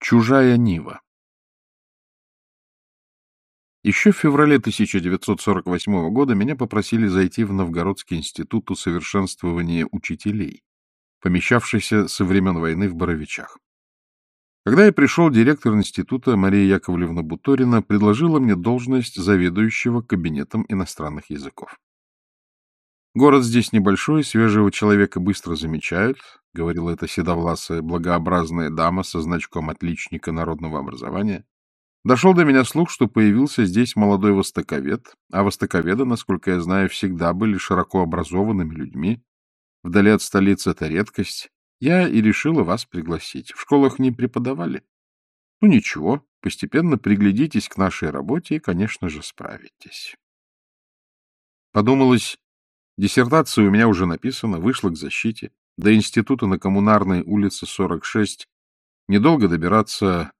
Чужая Нива Еще в феврале 1948 года меня попросили зайти в Новгородский институт усовершенствования учителей, помещавшийся со времен войны в Боровичах. Когда я пришел, директор института Мария Яковлевна Буторина предложила мне должность заведующего кабинетом иностранных языков. Город здесь небольшой, свежего человека быстро замечают, — говорила эта седовласая, благообразная дама со значком отличника народного образования. Дошел до меня слух, что появился здесь молодой востоковед, а востоковеды, насколько я знаю, всегда были широко образованными людьми. Вдали от столицы это редкость. Я и решила вас пригласить. В школах не преподавали? Ну, ничего, постепенно приглядитесь к нашей работе и, конечно же, справитесь. Подумалось, диссертация у меня уже написана, вышла к защите. До института на Коммунарной улице 46 недолго добираться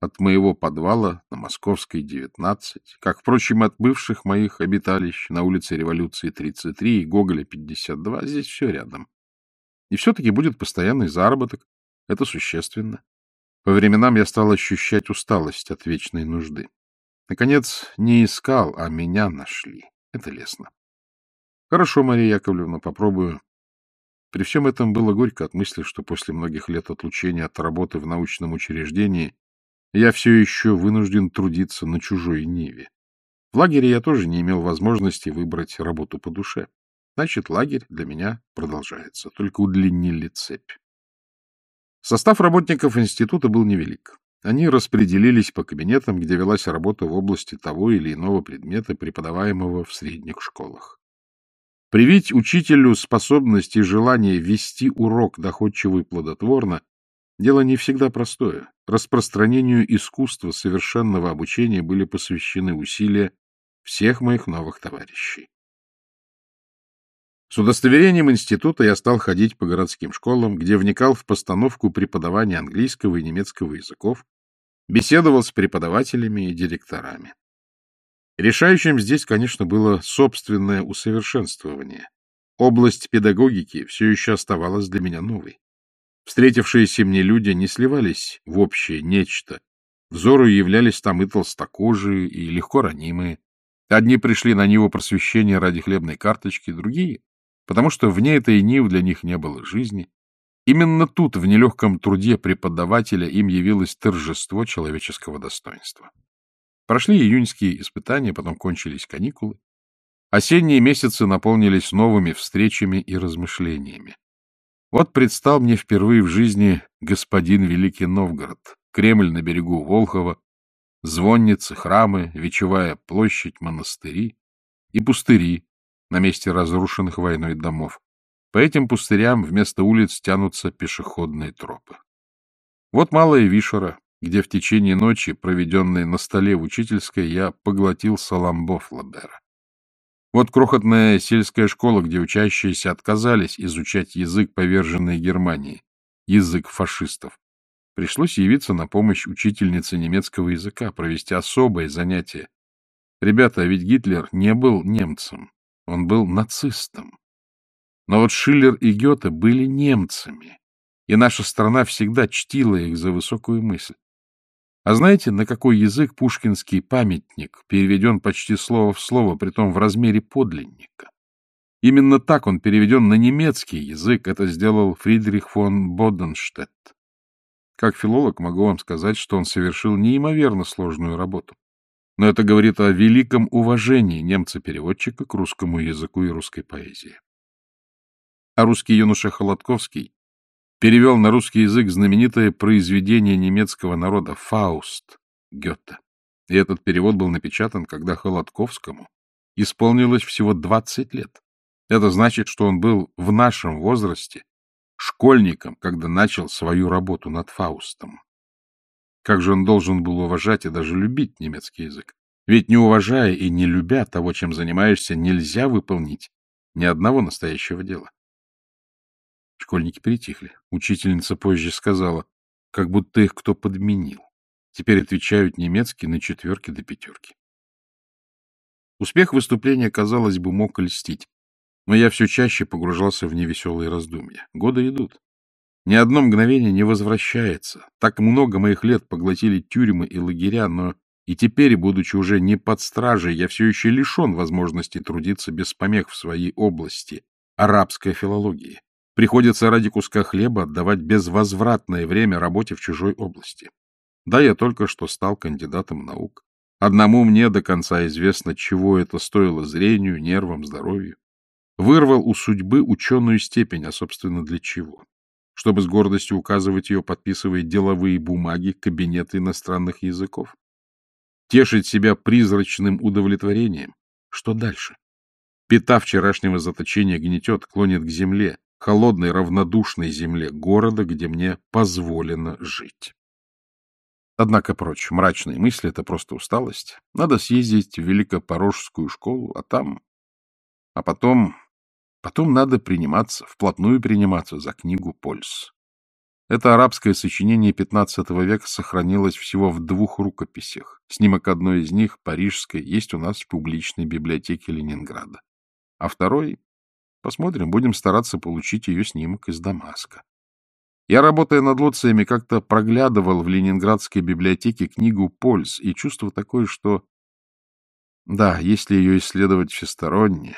от моего подвала на Московской 19, как, впрочем, от бывших моих обиталищ на улице Революции 33 и Гоголя 52, здесь все рядом. И все-таки будет постоянный заработок. Это существенно. По временам я стал ощущать усталость от вечной нужды. Наконец, не искал, а меня нашли. Это лестно. Хорошо, Мария Яковлевна, попробую. При всем этом было горько от мысли, что после многих лет отлучения от работы в научном учреждении я все еще вынужден трудиться на чужой ниве. В лагере я тоже не имел возможности выбрать работу по душе. Значит, лагерь для меня продолжается, только удлинили цепь. Состав работников института был невелик. Они распределились по кабинетам, где велась работа в области того или иного предмета, преподаваемого в средних школах. Привить учителю способность и желание вести урок доходчиво и плодотворно — дело не всегда простое. Распространению искусства совершенного обучения были посвящены усилия всех моих новых товарищей. С удостоверением института я стал ходить по городским школам, где вникал в постановку преподавания английского и немецкого языков, беседовал с преподавателями и директорами. Решающим здесь, конечно, было собственное усовершенствование. Область педагогики все еще оставалась для меня новой. Встретившиеся мне люди не сливались в общее нечто. Взору являлись там и толстокожие, и легко ранимые. Одни пришли на Ниву просвещения ради хлебной карточки, другие потому что вне этой нив для них не было жизни. Именно тут, в нелегком труде преподавателя, им явилось торжество человеческого достоинства. Прошли июньские испытания, потом кончились каникулы. Осенние месяцы наполнились новыми встречами и размышлениями. Вот предстал мне впервые в жизни господин Великий Новгород, Кремль на берегу Волхова, звонницы, храмы, Вечевая площадь, монастыри и пустыри, на месте разрушенных войной домов. По этим пустырям вместо улиц тянутся пешеходные тропы. Вот Малая Вишера, где в течение ночи, проведенной на столе в учительской, я поглотил саламбо Флабера. Вот крохотная сельская школа, где учащиеся отказались изучать язык поверженной Германии, язык фашистов. Пришлось явиться на помощь учительнице немецкого языка, провести особое занятие. Ребята, а ведь Гитлер не был немцем. Он был нацистом. Но вот Шиллер и Гёте были немцами, и наша страна всегда чтила их за высокую мысль. А знаете, на какой язык пушкинский памятник переведен почти слово в слово, притом в размере подлинника? Именно так он переведен на немецкий язык. Это сделал Фридрих фон Боденштедт. Как филолог могу вам сказать, что он совершил неимоверно сложную работу. Но это говорит о великом уважении немца-переводчика к русскому языку и русской поэзии. А русский юноша Холодковский перевел на русский язык знаменитое произведение немецкого народа «Фауст» Гёте. И этот перевод был напечатан, когда Холодковскому исполнилось всего 20 лет. Это значит, что он был в нашем возрасте школьником, когда начал свою работу над Фаустом. Как же он должен был уважать и даже любить немецкий язык? Ведь не уважая и не любя того, чем занимаешься, нельзя выполнить ни одного настоящего дела. Школьники притихли. Учительница позже сказала, как будто их кто подменил. Теперь отвечают немецкий на четверки до пятерки. Успех выступления, казалось бы, мог льстить, но я все чаще погружался в невеселые раздумья. Годы идут. Ни одно мгновение не возвращается. Так много моих лет поглотили тюрьмы и лагеря, но и теперь, будучи уже не под стражей, я все еще лишен возможности трудиться без помех в своей области, арабской филологии. Приходится ради куска хлеба отдавать безвозвратное время работе в чужой области. Да, я только что стал кандидатом наук. Одному мне до конца известно, чего это стоило зрению, нервам, здоровью. Вырвал у судьбы ученую степень, а, собственно, для чего? Чтобы с гордостью указывать ее, подписывая деловые бумаги кабинета иностранных языков? Тешить себя призрачным удовлетворением? Что дальше? Пята вчерашнего заточения гнетет, клонит к земле, холодной, равнодушной земле города, где мне позволено жить. Однако прочь, мрачные мысли — это просто усталость. Надо съездить в Великопорожскую школу, а там... А потом... Потом надо приниматься, вплотную приниматься за книгу Польс. Это арабское сочинение XV века сохранилось всего в двух рукописях. Снимок одной из них, парижской, есть у нас в публичной библиотеке Ленинграда. А второй... Посмотрим, будем стараться получить ее снимок из Дамаска. Я, работая над лоциями, как-то проглядывал в Ленинградской библиотеке книгу «Польс», и чувство такое, что... Да, если ее исследовать всесторонне,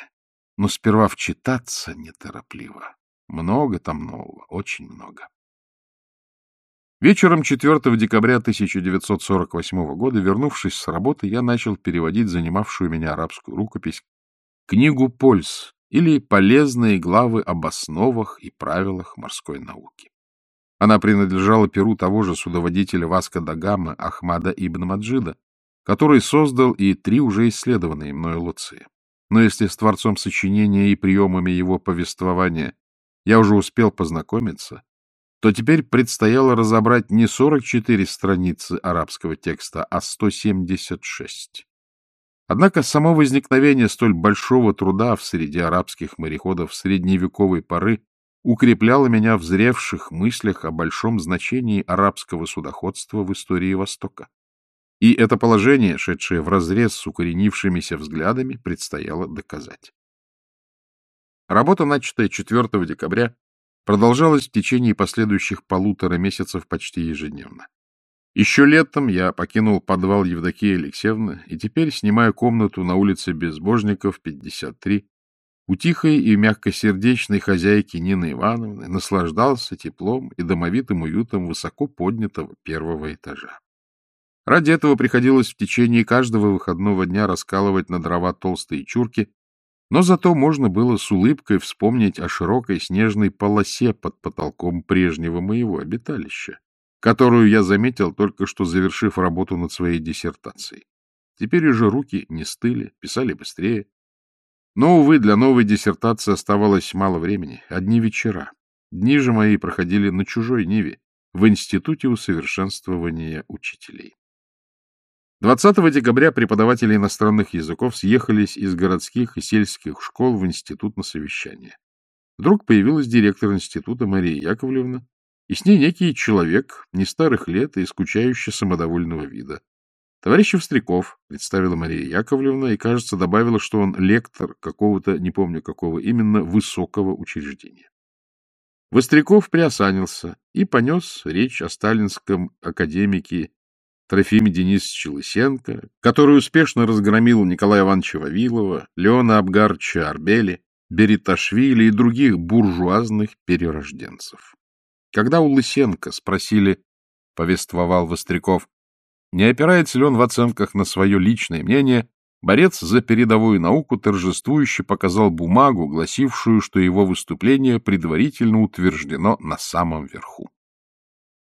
но сперва вчитаться неторопливо. Много там нового, очень много. Вечером 4 декабря 1948 года, вернувшись с работы, я начал переводить занимавшую меня арабскую рукопись книгу «Польс» или «Полезные главы об основах и правилах морской науки». Она принадлежала перу того же судоводителя Васка да Гама Ахмада ибн Маджида, который создал и три уже исследованные мною Луции. Но если с творцом сочинения и приемами его повествования я уже успел познакомиться, то теперь предстояло разобрать не 44 страницы арабского текста, а 176. Однако само возникновение столь большого труда в среде арабских мореходов средневековой поры укрепляло меня в зревших мыслях о большом значении арабского судоходства в истории Востока. И это положение, шедшее вразрез с укоренившимися взглядами, предстояло доказать. Работа, начатая 4 декабря, продолжалась в течение последующих полутора месяцев почти ежедневно. Еще летом я покинул подвал Евдокии Алексеевны и теперь, снимая комнату на улице Безбожников, 53, у тихой и мягкосердечной хозяйки Нины Ивановны наслаждался теплом и домовитым уютом высоко поднятого первого этажа. Ради этого приходилось в течение каждого выходного дня раскалывать на дрова толстые чурки, но зато можно было с улыбкой вспомнить о широкой снежной полосе под потолком прежнего моего обиталища, которую я заметил только что завершив работу над своей диссертацией. Теперь уже руки не стыли, писали быстрее, но, увы, для новой диссертации оставалось мало времени, одни вечера. Дни же мои проходили на чужой ниве, в Институте усовершенствования учителей. 20 декабря преподаватели иностранных языков съехались из городских и сельских школ в институт на совещание. Вдруг появилась директор института Мария Яковлевна, и с ней некий человек, не старых лет и скучающий самодовольного вида. Товарищ Встряков представила Мария Яковлевна и, кажется, добавила, что он лектор какого-то, не помню какого именно, высокого учреждения. Востряков приосанился и понес речь о сталинском академике Трофиме Денисовиче Лысенко, который успешно разгромил Николая Ивановича Вавилова, Леона Абгарча Арбели, Бериташвили и других буржуазных перерожденцев. Когда у Лысенко спросили, повествовал Востряков, не опирается ли он в оценках на свое личное мнение, борец за передовую науку торжествующе показал бумагу, гласившую, что его выступление предварительно утверждено на самом верху.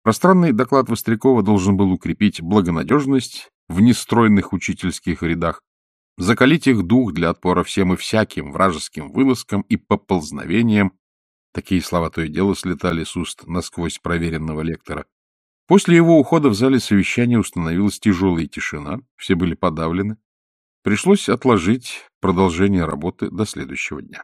Пространный доклад Вострякова должен был укрепить благонадежность в нестройных учительских рядах, закалить их дух для отпора всем и всяким вражеским вылазкам и поползновениям, такие слова то и дело слетали с уст насквозь проверенного лектора, После его ухода в зале совещания установилась тяжелая тишина, все были подавлены. Пришлось отложить продолжение работы до следующего дня.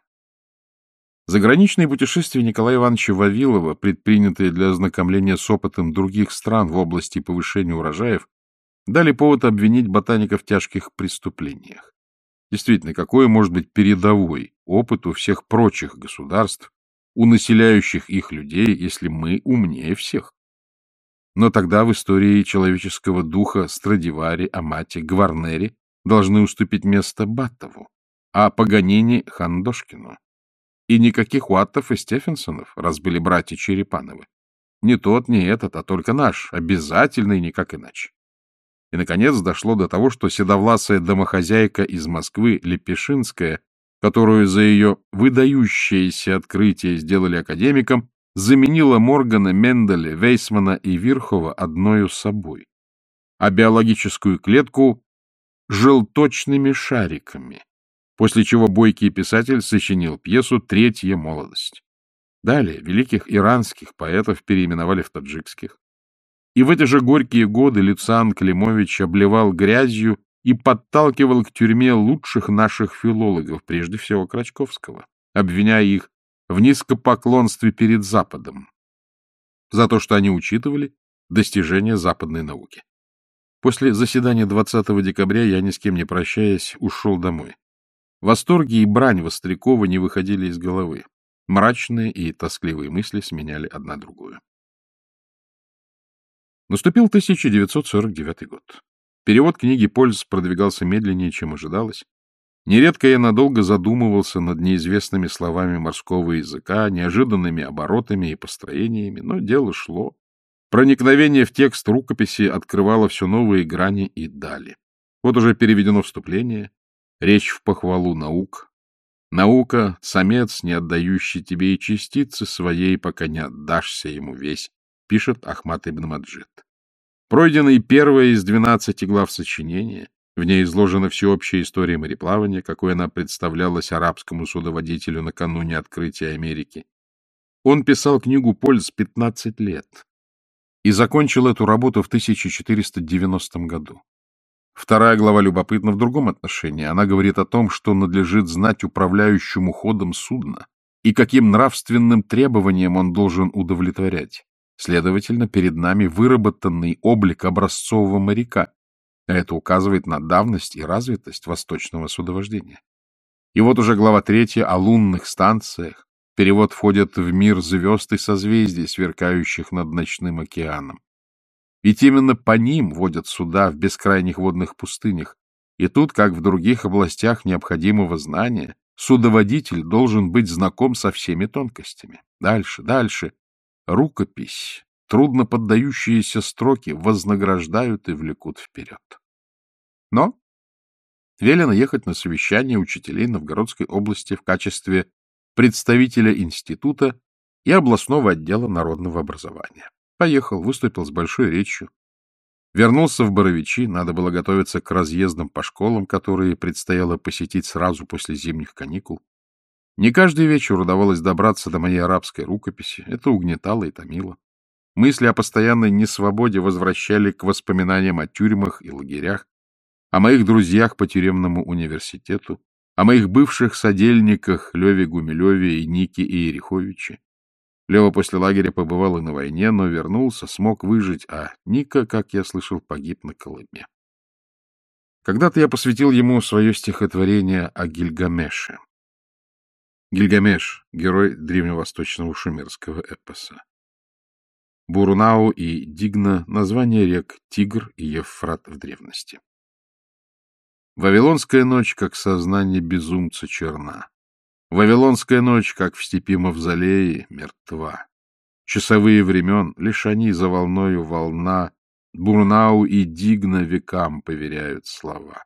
Заграничные путешествия Николая Ивановича Вавилова, предпринятые для ознакомления с опытом других стран в области повышения урожаев, дали повод обвинить ботаника в тяжких преступлениях. Действительно, какой может быть передовой опыт у всех прочих государств, у населяющих их людей, если мы умнее всех? Но тогда в истории человеческого духа Страдивари, Амати, Гварнери должны уступить место Баттову, а Паганини — Хандошкину. И никаких Уаттов и Стефенсонов, раз были братья Черепановы. Не тот, не этот, а только наш, обязательный, никак иначе. И, наконец, дошло до того, что седовласая домохозяйка из Москвы, Лепешинская, которую за ее выдающееся открытие сделали академиком, заменила Моргана, Менделя, Вейсмана и Вирхова одною собой, а биологическую клетку — желточными шариками, после чего бойкий писатель сочинил пьесу «Третья молодость». Далее великих иранских поэтов переименовали в таджикских. И в эти же горькие годы Люциан Климович обливал грязью и подталкивал к тюрьме лучших наших филологов, прежде всего Крачковского, обвиняя их в низкопоклонстве перед Западом за то, что они учитывали достижения западной науки. После заседания 20 декабря я, ни с кем не прощаясь, ушел домой. Восторги и брань Вострякова не выходили из головы. Мрачные и тоскливые мысли сменяли одна другую. Наступил 1949 год. Перевод книги «Польз» продвигался медленнее, чем ожидалось. Нередко я надолго задумывался над неизвестными словами морского языка, неожиданными оборотами и построениями, но дело шло. Проникновение в текст рукописи открывало все новые грани и дали. Вот уже переведено вступление, речь в похвалу наук. Наука — самец, не отдающий тебе и частицы своей, пока не отдашься ему весь, пишет Ахмат ибн Маджид. Пройдена и первая из двенадцати глав сочинения, в ней изложена всеобщая история мореплавания, какой она представлялась арабскому судоводителю накануне открытия Америки. Он писал книгу «Польз» 15 лет и закончил эту работу в 1490 году. Вторая глава любопытна в другом отношении. Она говорит о том, что надлежит знать управляющему ходом судна и каким нравственным требованиям он должен удовлетворять. Следовательно, перед нами выработанный облик образцового моряка. А это указывает на давность и развитость восточного судовождения. И вот уже глава третья о лунных станциях. Перевод входит в мир звезд и созвездий, сверкающих над ночным океаном. Ведь именно по ним водят суда в бескрайних водных пустынях. И тут, как в других областях необходимого знания, судоводитель должен быть знаком со всеми тонкостями. Дальше, дальше. Рукопись, трудно поддающиеся строки, вознаграждают и влекут вперед. Но велено ехать на совещание учителей Новгородской области в качестве представителя института и областного отдела народного образования. Поехал, выступил с большой речью. Вернулся в Боровичи, надо было готовиться к разъездам по школам, которые предстояло посетить сразу после зимних каникул. Не каждый вечер удавалось добраться до моей арабской рукописи. Это угнетало и томило. Мысли о постоянной несвободе возвращали к воспоминаниям о тюрьмах и лагерях, о моих друзьях по тюремному университету, о моих бывших содельниках Леве Гумилеве и Нике Иериховиче. Лева после лагеря побывал и на войне, но вернулся, смог выжить, а Ника, как я слышал, погиб на Колыме. Когда-то я посвятил ему свое стихотворение о Гильгамеше. Гильгамеш — герой древневосточного шумерского эпоса. Бурунау и Дигна — название рек Тигр и Евфрат в древности. Вавилонская ночь, как сознание безумца, черна. Вавилонская ночь, как в степи Мавзолее, мертва. Часовые времен, лишь они за волною волна, Бурнау и Дигна векам поверяют слова.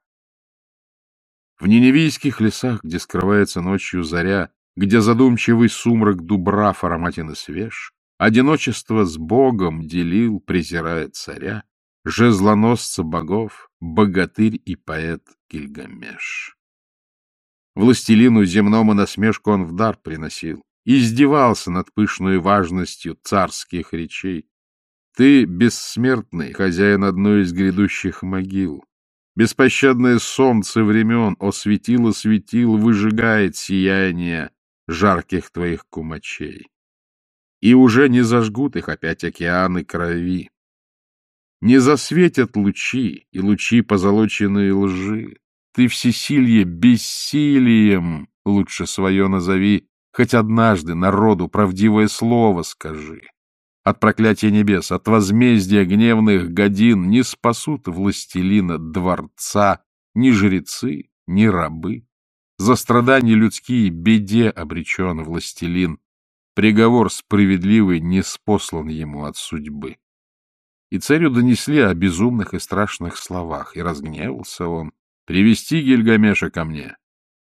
В неневийских лесах, где скрывается ночью заря, где задумчивый сумрак дубрав ароматен и свеж, одиночество с Богом делил, презирая царя, жезлоносца богов, богатырь и поэт Гильгамеш. Властелину земному насмешку он в дар приносил, издевался над пышной важностью царских речей. Ты, бессмертный, хозяин одной из грядущих могил, беспощадное солнце времен осветило светил, выжигает сияние жарких твоих кумачей. И уже не зажгут их опять океаны крови. Не засветят лучи, и лучи позолоченные лжи. Ты всесилье бессилием, лучше свое назови, Хоть однажды народу правдивое слово скажи. От проклятия небес, от возмездия гневных годин не спасут властелина дворца ни жрецы, ни рабы. За страдания людские беде обречен властелин. Приговор справедливый не спослан ему от судьбы. И царю донесли о безумных и страшных словах, и разгневался он. «Привести Гильгамеша ко мне!»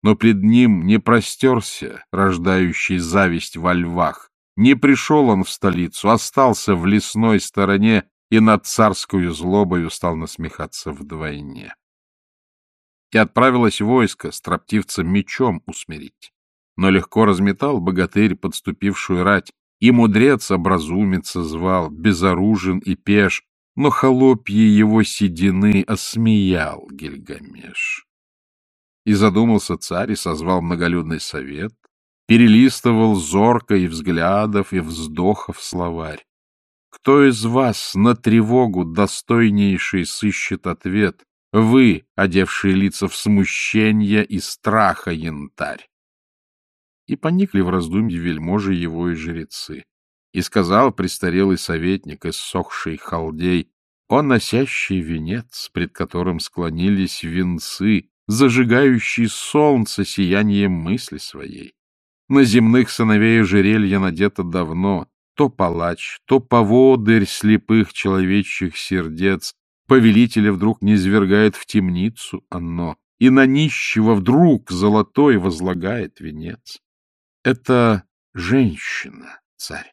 Но пред ним не простерся, рождающий зависть во львах. Не пришел он в столицу, остался в лесной стороне и над царскую злобою стал насмехаться вдвойне. И отправилось войско строптивца мечом усмирить. Но легко разметал богатырь подступившую рать, и мудрец образумиться звал, безоружен и пеш, но холопье его седины осмеял Гильгамеш. И задумался царь и созвал многолюдный совет, перелистывал зорко и взглядов, и вздохов словарь. Кто из вас на тревогу достойнейший сыщет ответ? Вы, одевшие лица в смущение и страха янтарь и поникли в раздумье вельможи его и жрецы. И сказал престарелый советник, иссохший халдей, он носящий венец, пред которым склонились венцы, зажигающий солнце сиянием мысли своей. На земных сыновей ожерелье надето давно, то палач, то поводырь слепых человечьих сердец, повелителя вдруг не извергает в темницу оно, и на нищего вдруг золотой возлагает венец. Это женщина, царь.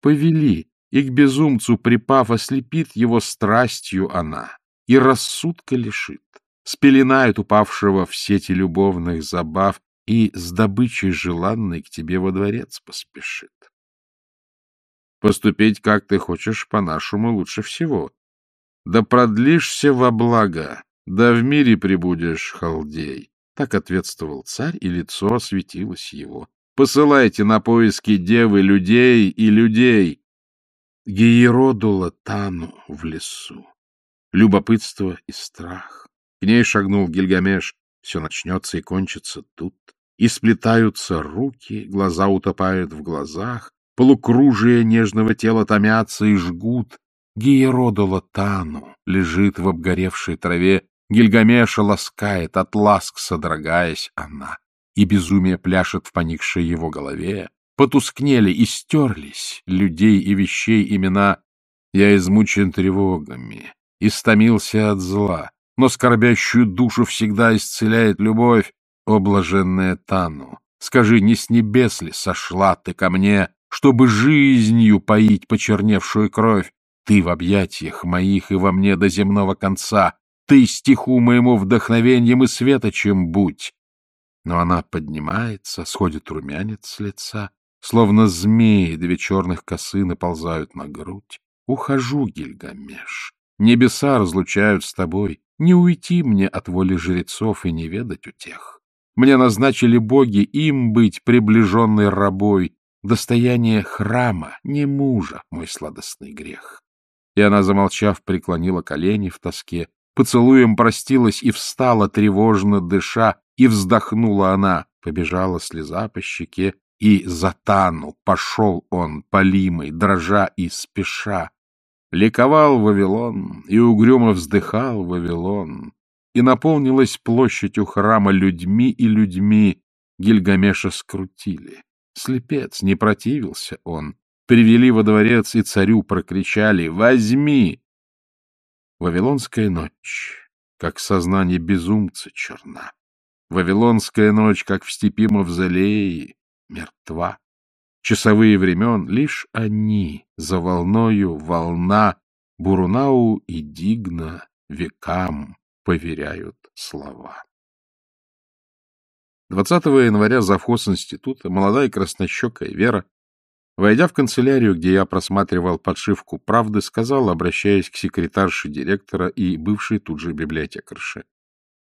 Повели, и к безумцу припав, ослепит его страстью она, и рассудка лишит, спеленает упавшего в сети любовных забав и с добычей желанной к тебе во дворец поспешит. Поступить, как ты хочешь, по-нашему лучше всего. Да продлишься во благо, да в мире прибудешь, халдей. Так ответствовал царь, и лицо осветилось его. Посылайте на поиски девы людей и людей. Гиеродула тану в лесу. Любопытство и страх. К ней шагнул Гильгамеш. Все начнется и кончится тут. И сплетаются руки, глаза утопают в глазах, полукружие нежного тела томятся и жгут. Гиеродула тану лежит в обгоревшей траве, Гильгамеша ласкает, от ласк содрогаясь она и безумие пляшет в поникшей его голове, потускнели и стерлись людей и вещей имена. Я измучен тревогами, истомился от зла, но скорбящую душу всегда исцеляет любовь, о блаженная Тану. Скажи, не с небес ли сошла ты ко мне, чтобы жизнью поить почерневшую кровь? Ты в объятиях моих и во мне до земного конца, ты стиху моему вдохновением и светочем будь. Но она поднимается, сходит румянец с лица, словно змеи две черных косы наползают на грудь. Ухожу, Гильгамеш, небеса разлучают с тобой, не уйти мне от воли жрецов и не ведать утех. Мне назначили боги им быть приближенной рабой, достояние храма, не мужа, мой сладостный грех. И она, замолчав, преклонила колени в тоске, поцелуем простилась и встала, тревожно дыша, и вздохнула она, побежала слеза по щеке, и за Тану пошел он, полимый, дрожа и спеша. Ликовал Вавилон, и угрюмо вздыхал Вавилон, и наполнилась площадь у храма людьми и людьми. Гильгамеша скрутили. Слепец, не противился он. Привели во дворец и царю прокричали «Возьми!» Вавилонская ночь, как сознание безумца черна. Вавилонская ночь, как в степи Мавзолеи, мертва. Часовые времен — лишь они, за волною волна, Бурунау и Дигна векам поверяют слова. 20 января завхоз института, молодая краснощекая Вера, войдя в канцелярию, где я просматривал подшивку «Правды», сказала, обращаясь к секретарше директора и бывшей тут же библиотекарше.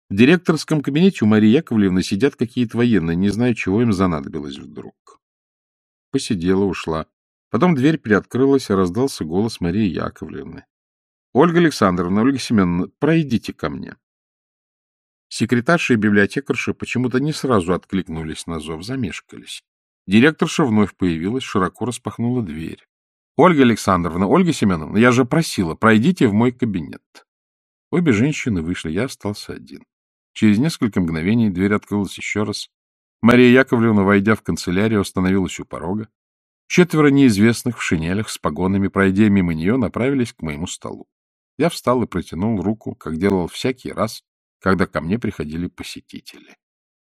В директорском кабинете у Марии Яковлевны сидят какие-то военные, не знаю, чего им занадобилось вдруг. Посидела, ушла. Потом дверь приоткрылась, и раздался голос Марии Яковлевны. — Ольга Александровна, Ольга Семеновна, пройдите ко мне. Секретарша и библиотекарша почему-то не сразу откликнулись на зов, замешкались. Директорша вновь появилась, широко распахнула дверь. — Ольга Александровна, Ольга Семеновна, я же просила, пройдите в мой кабинет. Обе женщины вышли, я остался один. Через несколько мгновений дверь открылась еще раз. Мария Яковлевна, войдя в канцелярию, остановилась у порога. Четверо неизвестных в шинелях с погонами, пройдя мимо нее, направились к моему столу. Я встал и протянул руку, как делал всякий раз, когда ко мне приходили посетители.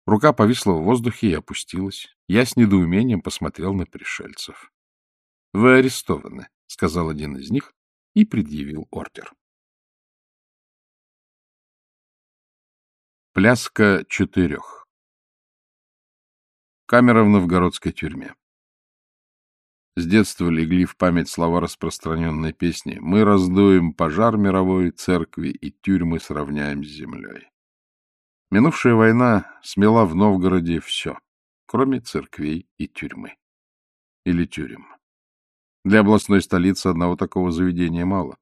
Рука повисла в воздухе и опустилась. Я с недоумением посмотрел на пришельцев. — Вы арестованы, — сказал один из них и предъявил ордер. Пляска четырех Камера в новгородской тюрьме. С детства легли в память слова распространенной песни «Мы раздуем пожар мировой, церкви и тюрьмы сравняем с землей». Минувшая война смела в Новгороде все, кроме церквей и тюрьмы. Или тюрем. Для областной столицы одного такого заведения мало.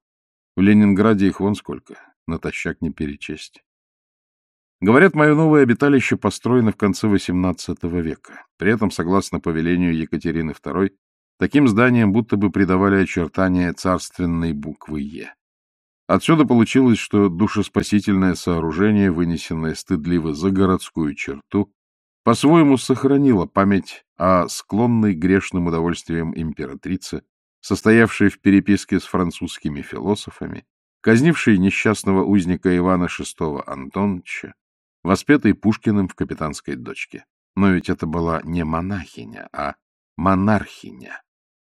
В Ленинграде их вон сколько, натощак не перечесть. Говорят, мое новое обиталище построено в конце XVIII века. При этом, согласно повелению Екатерины II, таким зданиям будто бы придавали очертания царственной буквы «Е». Отсюда получилось, что душеспасительное сооружение, вынесенное стыдливо за городскую черту, по-своему сохранило память о склонной грешным удовольствиям императрице, состоявшей в переписке с французскими философами, казнившей несчастного узника Ивана VI Антоновича, воспетой Пушкиным в «Капитанской дочке». Но ведь это была не монахиня, а монархиня.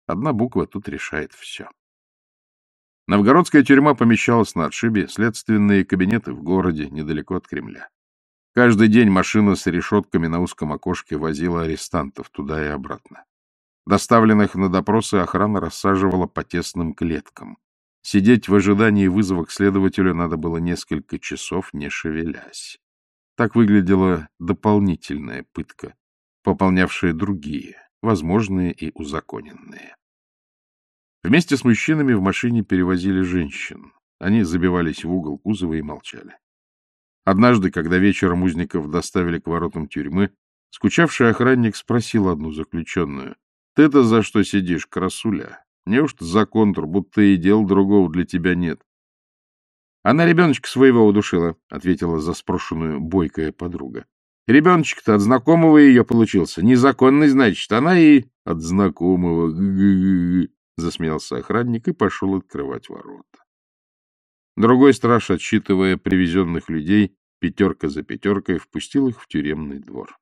Одна буква тут решает все. Новгородская тюрьма помещалась на отшибе, следственные кабинеты в городе, недалеко от Кремля. Каждый день машина с решетками на узком окошке возила арестантов туда и обратно. Доставленных на допросы охрана рассаживала по тесным клеткам. Сидеть в ожидании вызова к следователю надо было несколько часов, не шевелясь. Так выглядела дополнительная пытка, пополнявшая другие, возможные и узаконенные. Вместе с мужчинами в машине перевозили женщин. Они забивались в угол кузова и молчали. Однажды, когда вечером узников доставили к воротам тюрьмы, скучавший охранник спросил одну заключенную, «Ты-то за что сидишь, красуля? Неужто за контур, будто и дел другого для тебя нет?» «Она ребеночка своего удушила», — ответила за спрошенную бойкая подруга. «Ребеночек-то от знакомого ее получился. Незаконный, значит, она и...» «От знакомого...» — засмеялся охранник и пошел открывать ворота. Другой страж, отсчитывая привезенных людей, пятерка за пятеркой, впустил их в тюремный двор.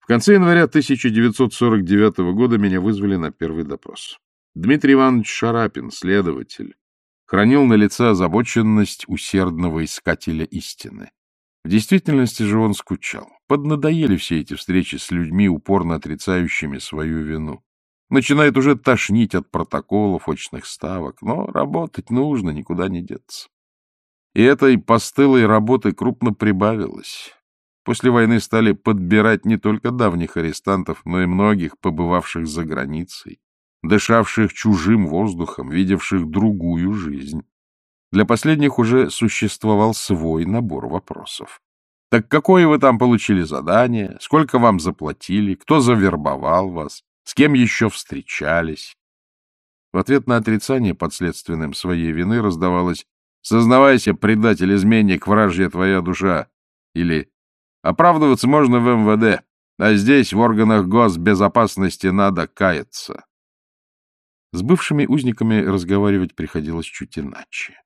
В конце января 1949 года меня вызвали на первый допрос. Дмитрий Иванович Шарапин, следователь, хранил на лице озабоченность усердного искателя истины. В действительности же он скучал. Поднадоели все эти встречи с людьми, упорно отрицающими свою вину. Начинает уже тошнить от протоколов, очных ставок, но работать нужно, никуда не деться. И этой постылой работы крупно прибавилось. После войны стали подбирать не только давних арестантов, но и многих, побывавших за границей, дышавших чужим воздухом, видевших другую жизнь. Для последних уже существовал свой набор вопросов. Так какое вы там получили задание? Сколько вам заплатили? Кто завербовал вас? С кем еще встречались? В ответ на отрицание подследственным своей вины раздавалось «Сознавайся, предатель-изменник, вражья твоя душа» или «Оправдываться можно в МВД, а здесь, в органах госбезопасности, надо каяться». С бывшими узниками разговаривать приходилось чуть иначе.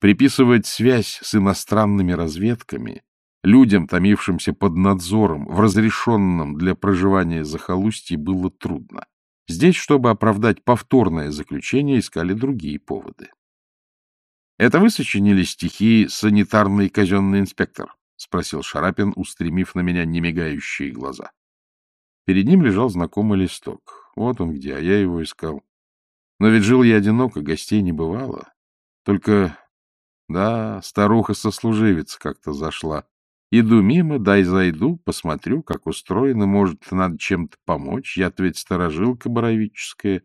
Приписывать связь с иностранными разведками Людям, томившимся под надзором, в разрешенном для проживания захолустье, было трудно. Здесь, чтобы оправдать повторное заключение, искали другие поводы. — Это вы сочинили стихи «Санитарный казенный инспектор»? — спросил Шарапин, устремив на меня немигающие глаза. Перед ним лежал знакомый листок. Вот он где, а я его искал. Но ведь жил я одиноко, гостей не бывало. Только, да, старуха-сослуживец как-то зашла. Иду мимо, дай зайду, посмотрю, как устроено, может, надо чем-то помочь. Я-то ведь сторожилка боровическая.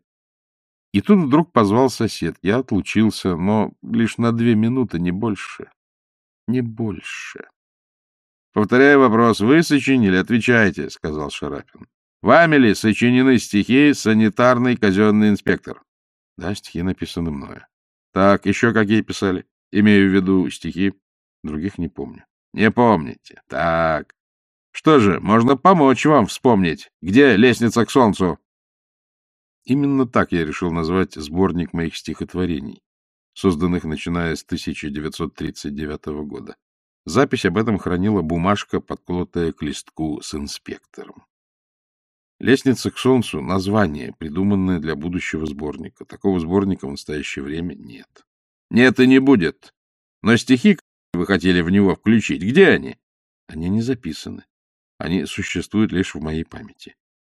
И тут вдруг позвал сосед. Я отлучился, но лишь на две минуты, не больше. Не больше. — Повторяю вопрос. Вы сочинили? Отвечайте, — сказал Шарапин. Вами ли сочинены стихи «Санитарный казенный инспектор»? Да, стихи написаны мною. Так, еще какие писали? Имею в виду стихи. Других не помню. Не помните. Так. Что же, можно помочь вам вспомнить. Где лестница к солнцу? Именно так я решил назвать сборник моих стихотворений, созданных начиная с 1939 года. Запись об этом хранила бумажка, подколотая к листку с инспектором. «Лестница к солнцу» — название, придуманное для будущего сборника. Такого сборника в настоящее время нет. Нет и не будет. Но стихи, вы хотели в него включить, где они? Они не записаны. Они существуют лишь в моей памяти.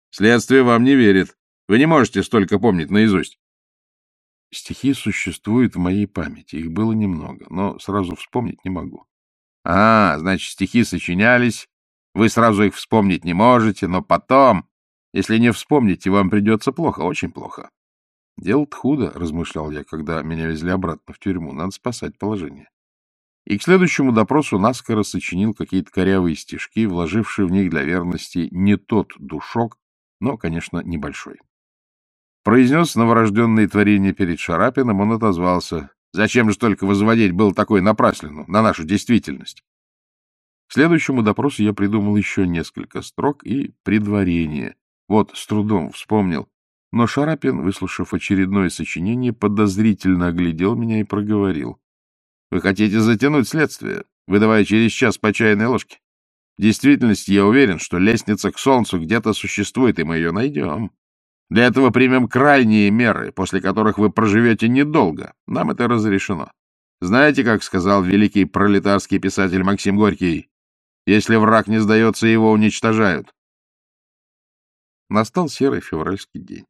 Следствие вам не верит. Вы не можете столько помнить наизусть. Стихи существуют в моей памяти. Их было немного, но сразу вспомнить не могу. А, значит, стихи сочинялись, вы сразу их вспомнить не можете, но потом, если не вспомните, вам придется плохо, очень плохо. Дело-то худо, размышлял я, когда меня везли обратно в тюрьму. Надо спасать положение. И к следующему допросу наскоро сочинил какие-то корявые стишки, вложившие в них для верности не тот душок, но, конечно, небольшой. Произнес новорожденные творения перед Шарапином, он отозвался. Зачем же только возводить был такой напраслину на нашу действительность? К следующему допросу я придумал еще несколько строк и предварение. Вот, с трудом вспомнил. Но Шарапин, выслушав очередное сочинение, подозрительно оглядел меня и проговорил. — Вы хотите затянуть следствие, выдавая через час по чайной ложке? В действительности я уверен, что лестница к солнцу где-то существует, и мы ее найдем. Для этого примем крайние меры, после которых вы проживете недолго. Нам это разрешено. Знаете, как сказал великий пролетарский писатель Максим Горький, если враг не сдается, его уничтожают. Настал серый февральский день,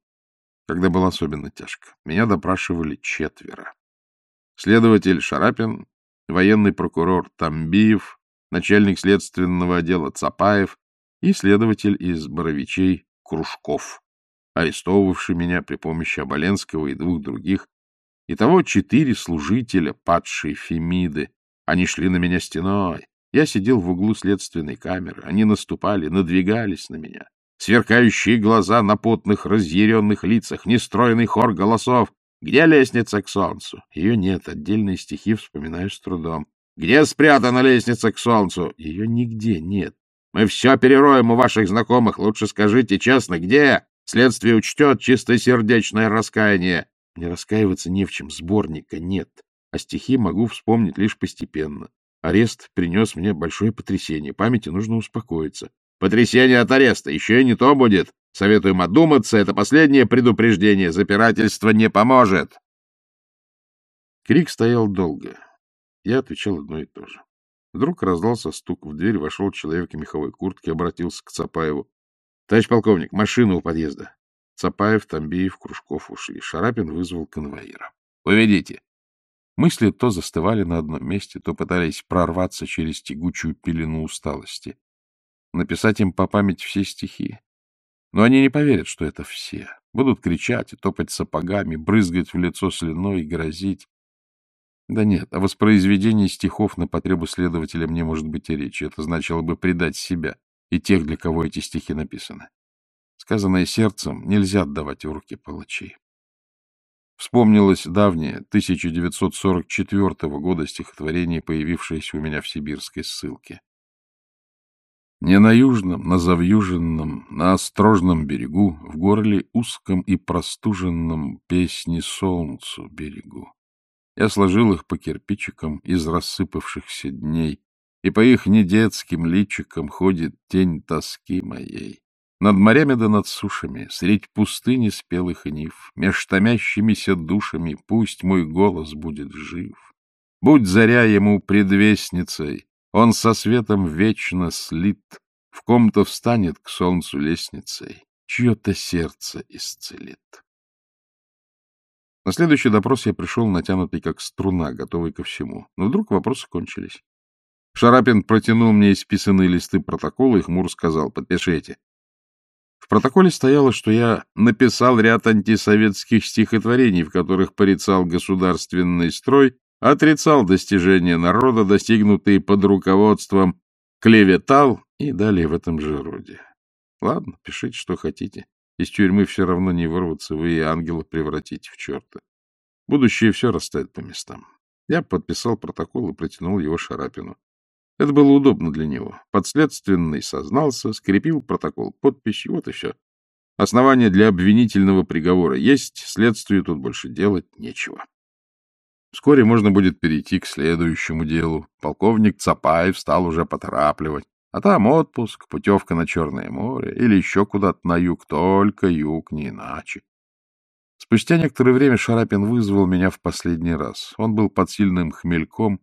когда было особенно тяжко. Меня допрашивали четверо. Следователь Шарапин, военный прокурор Тамбиев, начальник следственного отдела Цапаев и следователь из Боровичей Кружков арестовывавший меня при помощи Оболенского и двух других. Итого четыре служителя падшей Фемиды. Они шли на меня стеной. Я сидел в углу следственной камеры. Они наступали, надвигались на меня. Сверкающие глаза на потных, разъяренных лицах, нестроенный хор голосов. Где лестница к солнцу? Ее нет, отдельные стихи вспоминаю с трудом. Где спрятана лестница к солнцу? Ее нигде нет. Мы все перероем у ваших знакомых. Лучше скажите честно, где? Следствие учтет чистосердечное раскаяние. Мне раскаиваться не в чем, сборника нет, а стихи могу вспомнить лишь постепенно. Арест принес мне большое потрясение, памяти нужно успокоиться. Потрясение от ареста еще и не то будет. Советуем одуматься, это последнее предупреждение, запирательство не поможет. Крик стоял долго. Я отвечал одно и то же. Вдруг раздался стук в дверь, вошел человек в меховой куртке, обратился к Цапаеву. — Товарищ полковник, машина у подъезда. Цапаев, Тамбиев, Кружков ушли. Шарапин вызвал конвоира. — Уведите. Мысли то застывали на одном месте, то пытались прорваться через тягучую пелену усталости. Написать им по памяти все стихи. Но они не поверят, что это все. Будут кричать и топать сапогами, брызгать в лицо слюной и грозить. Да нет, о воспроизведении стихов на потребу следователя мне может быть и речи. Это значило бы предать себя и тех, для кого эти стихи написаны. Сказанное сердцем нельзя отдавать в руки палачей. Вспомнилось давнее, 1944 года стихотворение, появившееся у меня в сибирской ссылке. Не на южном, на завьюженном, на острожном берегу, в горле узком и простуженном песни солнцу берегу. Я сложил их по кирпичикам из рассыпавшихся дней, и по их недетским личикам ходит тень тоски моей. Над морями да над сушами, средь пустыни спелых нив, меж томящимися душами пусть мой голос будет жив. Будь заря ему предвестницей, он со светом вечно слит, в ком-то встанет к солнцу лестницей, чье-то сердце исцелит. На следующий допрос я пришел натянутый как струна, готовый ко всему. Но вдруг вопросы кончились. Шарапин протянул мне исписанные листы протокола и хмуро сказал, подпишите. В протоколе стояло, что я написал ряд антисоветских стихотворений, в которых порицал государственный строй, отрицал достижения народа, достигнутые под руководством, клеветал и далее в этом же роде. Ладно, пишите, что хотите. Из тюрьмы все равно не вырваться, вы и ангела превратите в черта. Будущее все расставит по местам. Я подписал протокол и протянул его Шарапину. Это было удобно для него. Подследственный сознался, скрепил протокол подписью, вот и все. Основания для обвинительного приговора есть, следствию тут больше делать нечего. Вскоре можно будет перейти к следующему делу. Полковник Цапаев стал уже поторапливать. А там отпуск, путевка на Черное море или еще куда-то на юг, только юг, не иначе. Спустя некоторое время Шарапин вызвал меня в последний раз. Он был под сильным хмельком,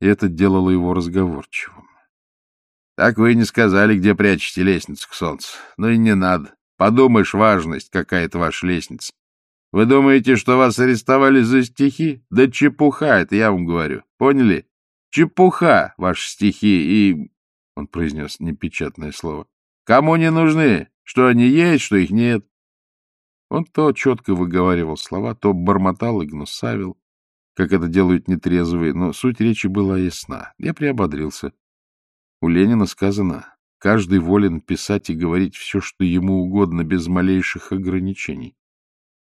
и это делало его разговорчивым. — Так вы не сказали, где прячете лестницу к солнцу. Ну и не надо. Подумаешь, важность какая-то ваша лестница. Вы думаете, что вас арестовали за стихи? Да чепуха, это я вам говорю. Поняли? Чепуха, ваши стихи, и... Он произнес непечатное слово. Кому не нужны? Что они есть, что их нет? Он то четко выговаривал слова, то бормотал и гнусавил, как это делают нетрезвые, но суть речи была ясна. Я приободрился. У Ленина сказано, каждый волен писать и говорить все, что ему угодно, без малейших ограничений.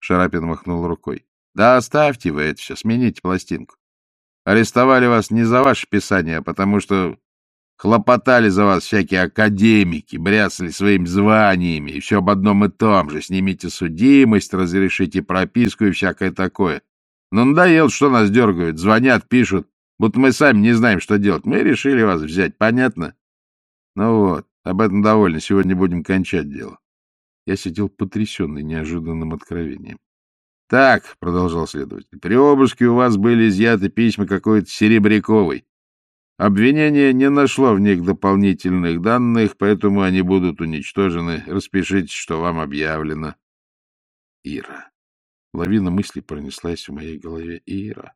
Шарапин махнул рукой. — Да оставьте вы это все, смените пластинку. Арестовали вас не за ваше писание, а потому что хлопотали за вас всякие академики, бряцали своими званиями, и все об одном и том же. Снимите судимость, разрешите прописку и всякое такое. Но ну, надоело, что нас дергают, звонят, пишут, будто мы сами не знаем, что делать. Мы решили вас взять, понятно? Ну вот, об этом довольно, сегодня будем кончать дело. Я сидел потрясенный неожиданным откровением. — Так, — продолжал следователь, — при обыске у вас были изъяты письма какой-то Серебряковой. Обвинение не нашло в них дополнительных данных, поэтому они будут уничтожены. Распишитесь, что вам объявлено. Ира. Лавина мыслей пронеслась в моей голове. Ира.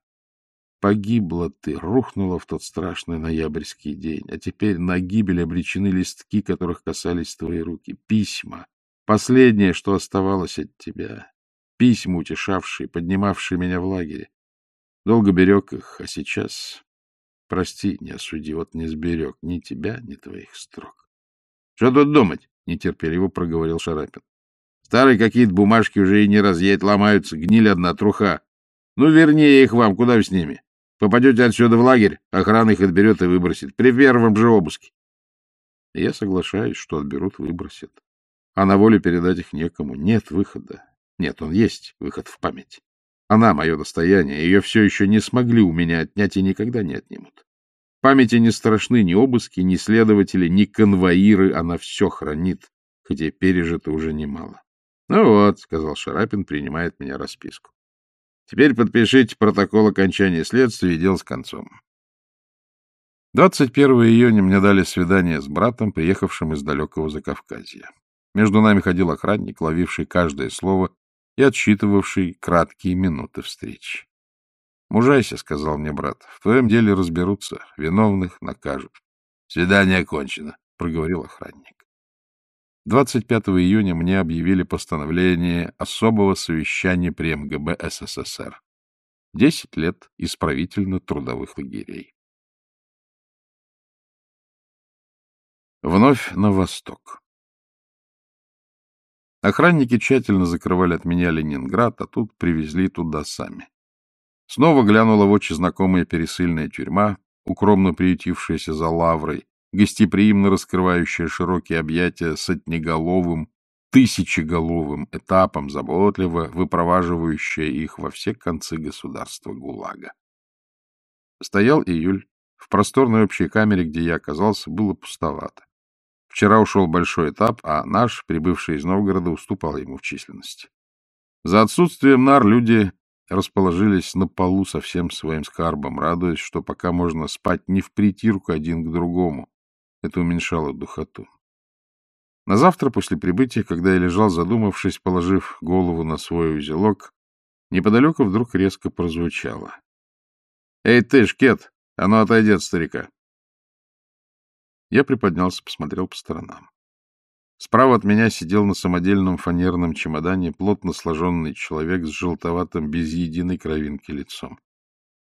Погибла ты, рухнула в тот страшный ноябрьский день, а теперь на гибель обречены листки, которых касались твои руки. Письма, Последнее, что оставалось от тебя. Письма, утешавшие, поднимавшие меня в лагере. Долго берег их, а сейчас... Прости, не осуди, вот не сберег ни тебя, ни твоих строк. — Что тут думать? — нетерпеливо проговорил Шарапин. — Старые какие-то бумажки уже и не разъять, ломаются, гнили одна труха. Ну, вернее их вам, куда вы с ними? Попадете отсюда в лагерь, охрана их отберет и выбросит. При первом же обыске. Я соглашаюсь, что отберут, выбросят а на волю передать их некому. Нет выхода. Нет, он есть, выход в память. Она — мое достояние, ее все еще не смогли у меня отнять и никогда не отнимут. Памяти не страшны ни обыски, ни следователи, ни конвоиры, она все хранит, хотя пережито уже немало. — Ну вот, — сказал Шарапин, принимает меня расписку. — Теперь подпишите протокол окончания следствия и дел с концом. 21 июня мне дали свидание с братом, приехавшим из далекого Закавказья. Между нами ходил охранник, ловивший каждое слово и отсчитывавший краткие минуты встречи. — Мужайся, — сказал мне брат, — в твоем деле разберутся, виновных накажут. — Свидание окончено, — проговорил охранник. 25 июня мне объявили постановление особого совещания при МГБ СССР. Десять лет исправительно-трудовых лагерей. Вновь на восток. Охранники тщательно закрывали от меня Ленинград, а тут привезли туда сами. Снова глянула в очи знакомая пересыльная тюрьма, укромно приютившаяся за лаврой, гостеприимно раскрывающая широкие объятия сотнеголовым, тысячеголовым этапом, заботливо выпроваживающая их во все концы государства ГУЛАГа. Стоял июль. В просторной общей камере, где я оказался, было пустовато. Вчера ушел большой этап, а наш, прибывший из Новгорода, уступал ему в численности. За отсутствием нар люди расположились на полу со всем своим скарбом, радуясь, что пока можно спать не в притирку один к другому. Это уменьшало духоту. На завтра после прибытия, когда я лежал задумавшись, положив голову на свой узелок, неподалеку вдруг резко прозвучало. — Эй ты, шкет, а ну отойди от старика. Я приподнялся, посмотрел по сторонам. Справа от меня сидел на самодельном фанерном чемодане плотно сложенный человек с желтоватым, без единой кровинки лицом.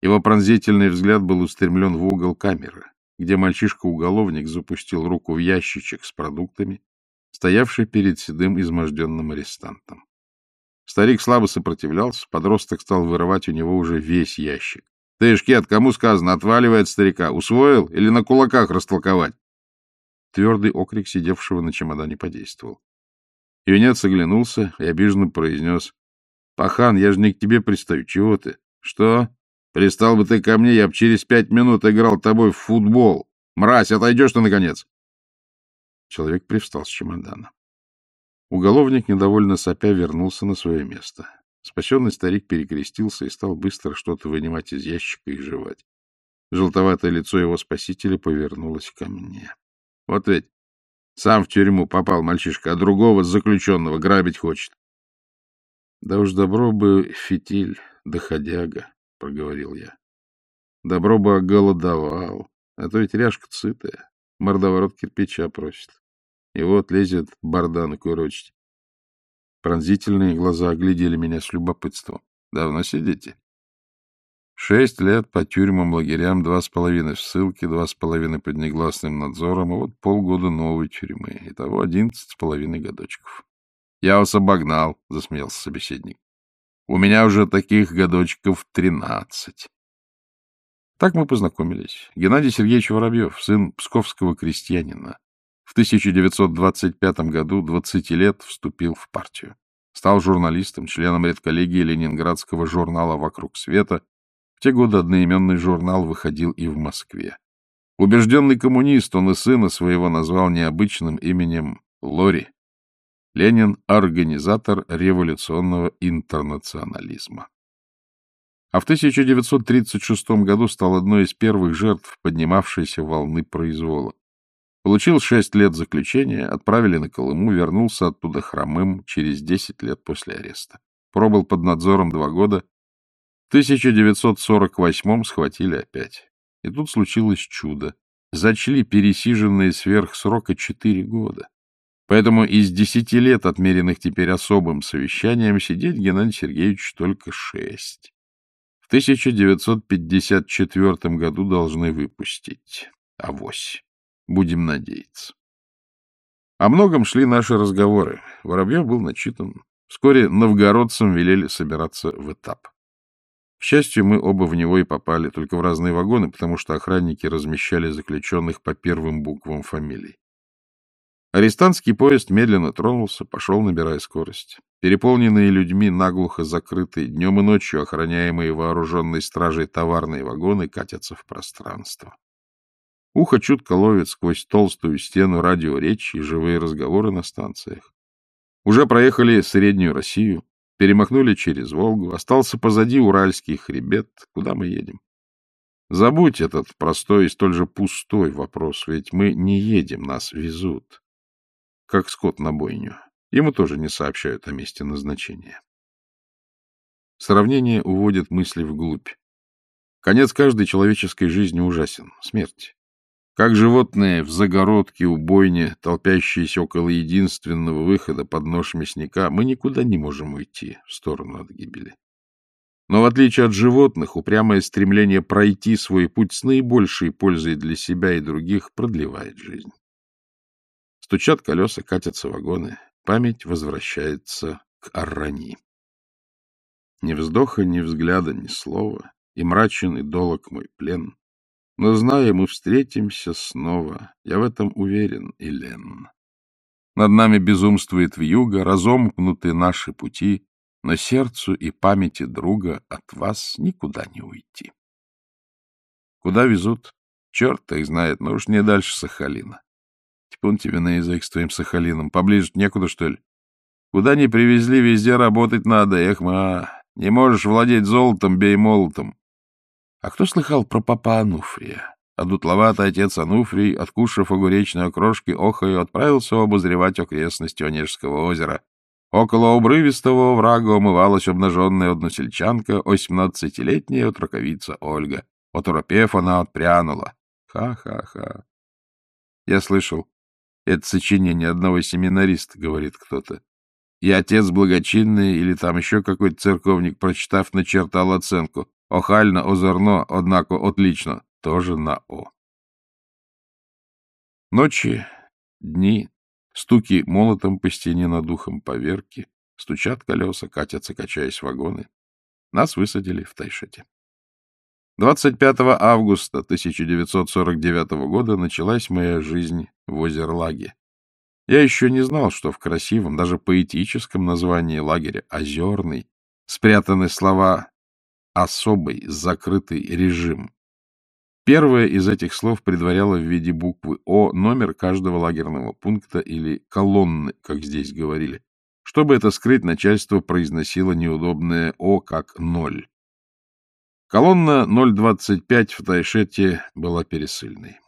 Его пронзительный взгляд был устремлен в угол камеры, где мальчишка-уголовник запустил руку в ящичек с продуктами, стоявший перед седым изможденным арестантом. Старик слабо сопротивлялся, подросток стал вырывать у него уже весь ящик. — Ты, Шкет, кому сказано, отваливай от старика. Усвоил или на кулаках растолковать? Твердый окрик сидевшего на чемодане подействовал. Юнец оглянулся и обиженно произнес. — Пахан, я же не к тебе пристаю. Чего ты? — Что? Пристал бы ты ко мне, я б через пять минут играл тобой в футбол. Мразь, отойдешь ты, наконец? Человек привстал с чемодана. Уголовник, недовольно сопя, вернулся на свое место. Спасенный старик перекрестился и стал быстро что-то вынимать из ящика и жевать. Желтоватое лицо его спасителя повернулось ко мне. — Вот ведь сам в тюрьму попал мальчишка, а другого заключенного грабить хочет. — Да уж добро бы фитиль, доходяга, — проговорил я. — Добро бы оголодовал, а то ведь ряжка сытая, мордоворот кирпича просит. И вот лезет бардан курочить. Пронзительные глаза оглядели меня с любопытством. — Давно сидите? — Шесть лет по тюрьмам, лагерям, два с половиной в ссылке, два с половиной под негласным надзором, и вот полгода новой тюрьмы. Итого одиннадцать с половиной годочков. — Я вас обогнал, — засмеялся собеседник. — У меня уже таких годочков тринадцать. Так мы познакомились. Геннадий Сергеевич Воробьев, сын псковского крестьянина. В 1925 году, 20 лет, вступил в партию. Стал журналистом, членом редколлегии ленинградского журнала «Вокруг света». В те годы одноименный журнал выходил и в Москве. Убежденный коммунист, он и сына своего назвал необычным именем Лори. Ленин — организатор революционного интернационализма. А в 1936 году стал одной из первых жертв поднимавшейся волны произвола. Получил шесть лет заключения, отправили на Колыму, вернулся оттуда хромым через десять лет после ареста. Пробыл под надзором два года. В 1948-м схватили опять. И тут случилось чудо. Зачли пересиженные сверх срока четыре года. Поэтому из десяти лет, отмеренных теперь особым совещанием, сидеть Геннадий Сергеевич только шесть. В 1954 году должны выпустить. Авось. Будем надеяться. О многом шли наши разговоры. Воробьев был начитан. Вскоре новгородцам велели собираться в этап. К счастью, мы оба в него и попали, только в разные вагоны, потому что охранники размещали заключенных по первым буквам фамилий. Арестантский поезд медленно тронулся, пошел, набирая скорость. Переполненные людьми, наглухо закрытые, днем и ночью охраняемые вооруженной стражей товарные вагоны катятся в пространство. Ухо чутко ловит сквозь толстую стену радиоречи и живые разговоры на станциях. Уже проехали Среднюю Россию, перемахнули через Волгу, остался позади Уральский хребет. Куда мы едем? Забудь этот простой и столь же пустой вопрос, ведь мы не едем, нас везут. Как скот на бойню. Ему тоже не сообщают о месте назначения. Сравнение уводит мысли вглубь. Конец каждой человеческой жизни ужасен — смерть. Как животные в загородке у бойни, толпящиеся около единственного выхода под нож мясника, мы никуда не можем уйти в сторону от гибели. Но в отличие от животных, упрямое стремление пройти свой путь с наибольшей пользой для себя и других продлевает жизнь. Стучат колеса, катятся вагоны, память возвращается к Аррани. Ни вздоха, ни взгляда, ни слова, и мрачен и долог мой плен. Но, зная, мы встретимся снова. Я в этом уверен, Елен. Над нами безумствует вьюга, разомкнуты наши пути, но сердцу и памяти друга от вас никуда не уйти. Куда везут? Черт их знает, но уж не дальше Сахалина. Типун тебе на язык с твоим Сахалином. Поближе некуда, что ли? Куда ни привезли, везде работать надо. Эх, ма, не можешь владеть золотом, бей молотом. А кто слыхал про папа Ануфрия? А дутловатый отец Ануфрий, откушав огуречной окрошки, охою, отправился обозревать окрестности Онежского озера. Около обрывистого врага умывалась обнаженная односельчанка, восемнадцатилетняя отроковица Ольга. Оторопев, она отпрянула. Ха-ха-ха. Я слышал, это сочинение одного семинариста, говорит кто-то. И отец благочинный или там еще какой-то церковник, прочитав, начертал оценку. Охально, озорно, однако отлично, тоже на О. Ночи, дни, Стуки молотом по стене над ухом поверки, стучат колеса, катятся, качаясь вагоны. Нас высадили в Тайшете. 25 августа 1949 года началась моя жизнь в Озерлаге. Я еще не знал, что в красивом, даже поэтическом названии лагеря «Озерный» спрятаны слова «особый», «закрытый режим». Первое из этих слов предваряло в виде буквы «О» номер каждого лагерного пункта или колонны, как здесь говорили. Чтобы это скрыть, начальство произносило неудобное «О» как «ноль». Колонна 025 в Тайшете была пересыльной.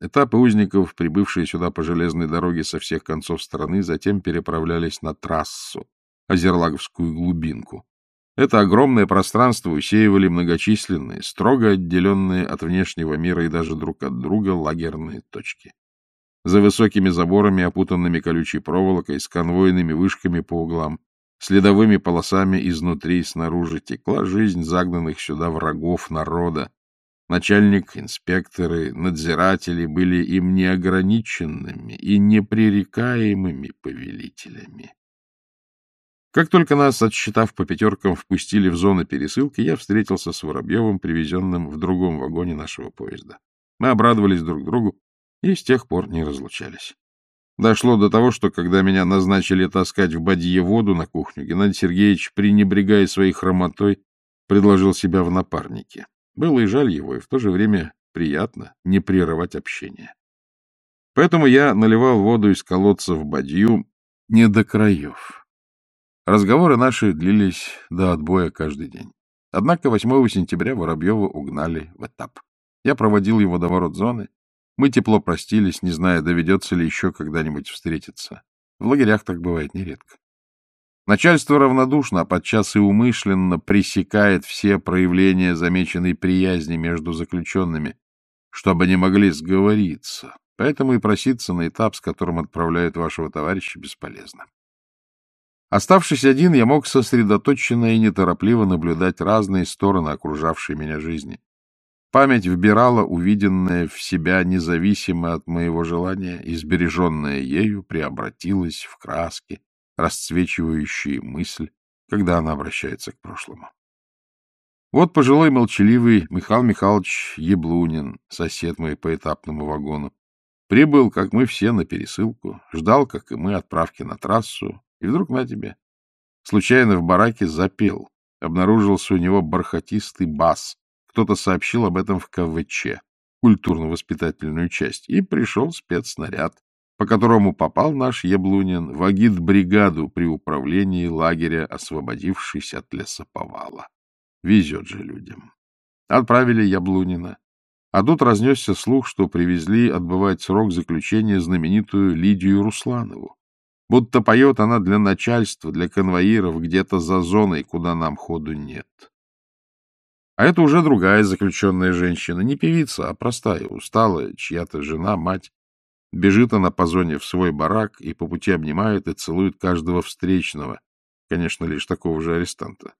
Этапы узников, прибывшие сюда по железной дороге со всех концов страны, затем переправлялись на трассу, Озерлаговскую глубинку. Это огромное пространство усеивали многочисленные, строго отделенные от внешнего мира и даже друг от друга лагерные точки. За высокими заборами, опутанными колючей проволокой, с конвойными вышками по углам, следовыми полосами изнутри и снаружи текла жизнь загнанных сюда врагов народа. Начальник, инспекторы, надзиратели были им неограниченными и непререкаемыми повелителями. Как только нас, отсчитав по пятеркам, впустили в зону пересылки, я встретился с Воробьевым, привезенным в другом вагоне нашего поезда. Мы обрадовались друг другу и с тех пор не разлучались. Дошло до того, что когда меня назначили таскать в бадье воду на кухню, Геннадий Сергеевич, пренебрегая своей хромотой, предложил себя в напарнике. Было и жаль его, и в то же время приятно не прерывать общение. Поэтому я наливал воду из колодца в бадью не до краев. Разговоры наши длились до отбоя каждый день. Однако 8 сентября Воробьева угнали в этап. Я проводил его до ворот зоны. Мы тепло простились, не зная, доведется ли еще когда-нибудь встретиться. В лагерях так бывает нередко. Начальство равнодушно, а подчас и умышленно пресекает все проявления замеченной приязни между заключенными, чтобы они могли сговориться. Поэтому и проситься на этап, с которым отправляют вашего товарища, бесполезно. Оставшись один, я мог сосредоточенно и неторопливо наблюдать разные стороны окружавшей меня жизни. Память вбирала увиденное в себя независимо от моего желания, и ею преобратилась в краски, расцвечивающие мысль, когда она обращается к прошлому. Вот пожилой молчаливый Михаил Михайлович Еблунин, сосед мой по этапному вагону, прибыл, как мы все, на пересылку, ждал, как и мы, отправки на трассу, и вдруг на тебе. Случайно в бараке запел. Обнаружился у него бархатистый бас. Кто-то сообщил об этом в КВЧ, культурно-воспитательную часть, и пришел спецснаряд, по которому попал наш Яблунин в агит-бригаду при управлении лагеря, освободившись от лесоповала. Везет же людям. Отправили Яблунина. А тут разнесся слух, что привезли отбывать срок заключения знаменитую Лидию Русланову. Будто поет она для начальства, для конвоиров, где-то за зоной, куда нам ходу нет. А это уже другая заключенная женщина, не певица, а простая, усталая, чья-то жена, мать. Бежит она по зоне в свой барак и по пути обнимает и целует каждого встречного, конечно, лишь такого же арестанта.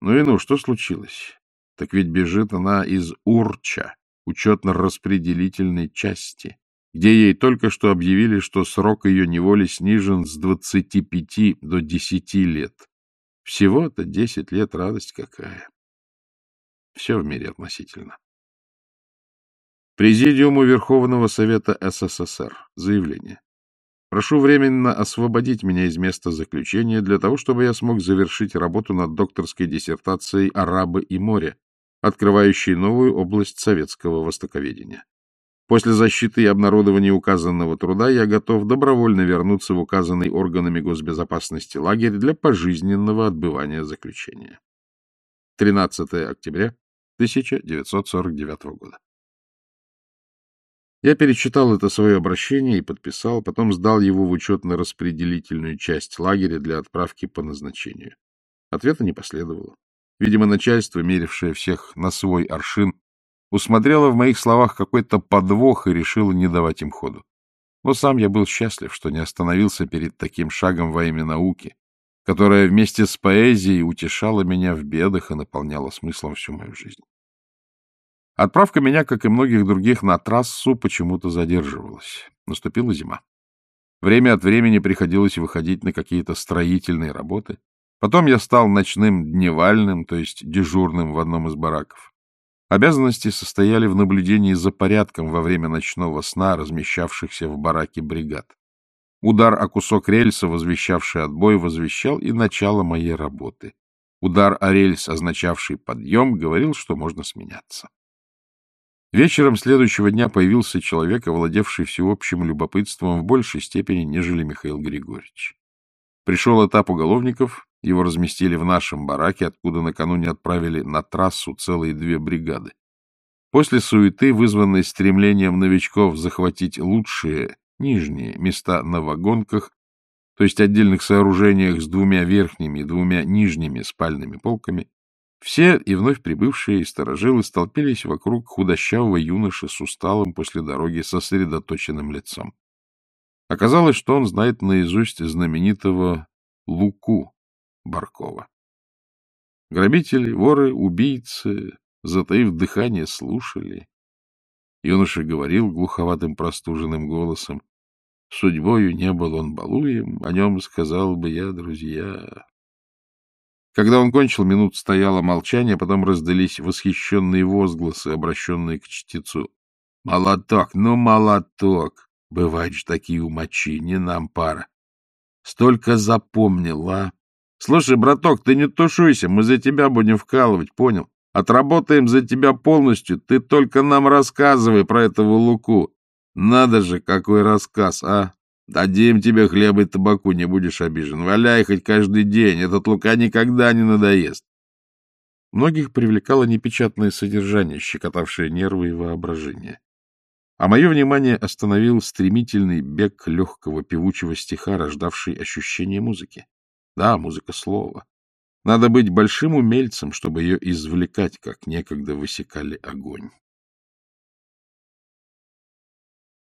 Ну и ну, что случилось? Так ведь бежит она из Урча, учетно-распределительной части где ей только что объявили, что срок ее неволи снижен с 25 до 10 лет. Всего-то 10 лет радость какая. Все в мире относительно. Президиуму Верховного Совета СССР. Заявление. Прошу временно освободить меня из места заключения для того, чтобы я смог завершить работу над докторской диссертацией «Арабы и море», открывающей новую область советского востоковедения. После защиты и обнародования указанного труда я готов добровольно вернуться в указанный органами госбезопасности лагерь для пожизненного отбывания заключения. 13 октября 1949 года. Я перечитал это свое обращение и подписал, потом сдал его в учетно-распределительную часть лагеря для отправки по назначению. Ответа не последовало. Видимо, начальство, мерившее всех на свой аршин, усмотрела в моих словах какой-то подвох и решила не давать им ходу. Но сам я был счастлив, что не остановился перед таким шагом во имя науки, которая вместе с поэзией утешала меня в бедах и наполняла смыслом всю мою жизнь. Отправка меня, как и многих других, на трассу почему-то задерживалась. Наступила зима. Время от времени приходилось выходить на какие-то строительные работы. Потом я стал ночным дневальным, то есть дежурным в одном из бараков. Обязанности состояли в наблюдении за порядком во время ночного сна, размещавшихся в бараке бригад. Удар о кусок рельса, возвещавший отбой, возвещал и начало моей работы. Удар о рельс, означавший подъем, говорил, что можно сменяться. Вечером следующего дня появился человек, овладевший всеобщим любопытством в большей степени, нежели Михаил Григорьевич. Пришел этап уголовников, его разместили в нашем бараке, откуда накануне отправили на трассу целые две бригады. После суеты, вызванной стремлением новичков захватить лучшие, нижние места на вагонках, то есть отдельных сооружениях с двумя верхними и двумя нижними спальными полками, все и вновь прибывшие сторожилы столпились вокруг худощавого юноши с усталым после дороги сосредоточенным лицом. Оказалось, что он знает наизусть знаменитого Луку Баркова. Грабители, воры, убийцы, затаив дыхание, слушали. Юноша говорил глуховатым простуженным голосом. Судьбою не был он балуем, о нем сказал бы я, друзья. Когда он кончил, минут стояло молчание, потом раздались восхищенные возгласы, обращенные к чтецу. — Молоток, ну молоток! Бывают же такие умочи, не нам пара. Столько запомнил, а? Слушай, браток, ты не тушуйся, мы за тебя будем вкалывать, понял? Отработаем за тебя полностью, ты только нам рассказывай про этого Луку. Надо же, какой рассказ, а? Дадим тебе хлеба и табаку, не будешь обижен. Валяй хоть каждый день, этот Лука никогда не надоест. Многих привлекало непечатное содержание, щекотавшее нервы и воображение. А мое внимание остановил стремительный бег легкого певучего стиха, рождавший ощущение музыки. Да, музыка слова. Надо быть большим умельцем, чтобы ее извлекать, как некогда высекали огонь.